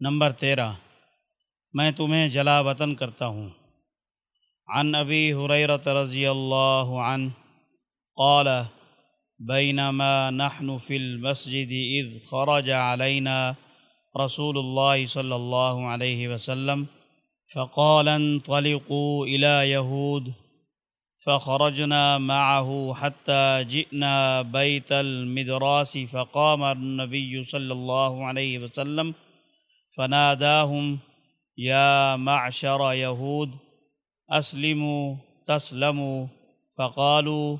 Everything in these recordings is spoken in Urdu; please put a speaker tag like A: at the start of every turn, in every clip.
A: نمبر تیرہ، میں تمہیں جلا وطن کرتا ہوں۔ عن ابی حریرت رضی اللہ عنہ قال، بینما نحن فی المسجد اذ خرج علینا رسول اللہ صلی اللہ علیہ وسلم، فقال، انطلقوا الى يهود فخرجنا معه حتى جئنا بيت المدراس، فقام النبي صلى الله عليه وسلم فناداهم، يا معشر يهود، أسلموا، تسلموا. فقالوا،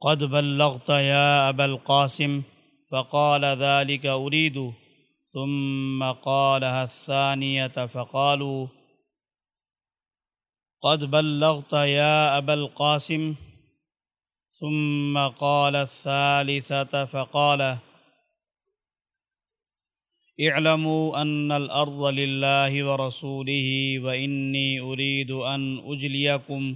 A: قد بلغت يا أبا القاسم. فقال، ذلك أريد. ثم قالها الثانية. فقالوا، قد بلغت يا أبا القاسم. ثم قال، الثالثة. فقال اعلموا أن الأرض لله ورسوله وإني أريد أن أجليكم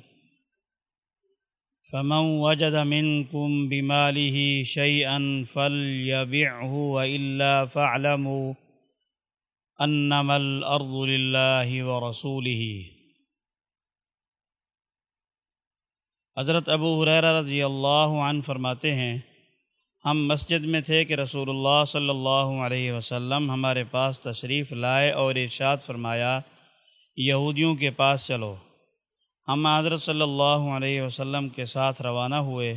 A: فمن وجد منكم بماله شيئا فليبعه وإلا فاعلموا أنما الأرض لله ورسوله. حضرت ابو حریر رضی اللہ عنہ فرماتے ہیں ہم مسجد میں تھے کہ رسول اللہ صلی اللہ علیہ وسلم ہمارے پاس تشریف لائے اور ارشاد فرمایا، یہودیوں کے پاس چلو۔ ہم حضرت صلی اللہ علیہ وسلم کے ساتھ روانہ ہوئے۔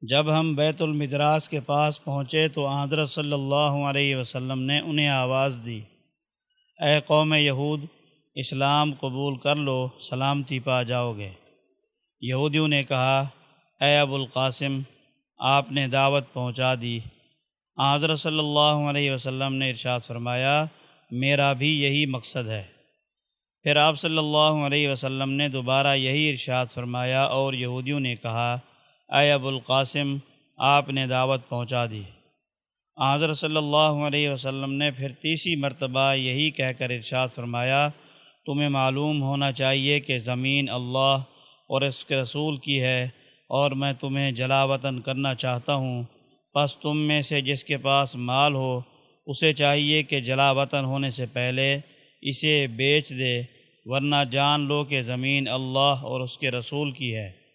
A: جب ہم بیت المدراس کے پاس پہنچے تو حضرت صلی اللہ علیہ وسلم نے انہیں آواز دی۔ اے قوم یہود، اسلام قبول کر لو، سلامتی پا جاؤ گے۔ یہودیوں نے کہا، اے ابو القاسم آپ نے دعوت پہنچا دی۔ حضرت صلی اللہ علیہ وسلم نے ارشاد فرمایا، میرا بھی یہی مقصد ہے۔ پھر آپ صلی اللہ علیہ وسلم نے دوبارہ یہی ارشاد فرمایا اور یہودیوں نے کہا، اے ابو القاسم، آپ نے دعوت پہنچا دی۔ حضرت صلی اللہ علیہ وسلم نے پھر تیسری مرتبہ یہی کہہ کر ارشاد فرمایا، تمہیں معلوم ہونا چاہیے کہ زمین اللہ اور اس کے رسول کی ہے۔ اور میں تمہیں جلا وطن کرنا چاہتا ہوں۔ پس تم میں سے جس کے پاس مال ہو، اسے چاہیے کہ جلا وطن ہونے سے پہلے اسے بیچ دے، ورنہ جان لو کہ زمین اللہ اور اس کے رسول کی ہے۔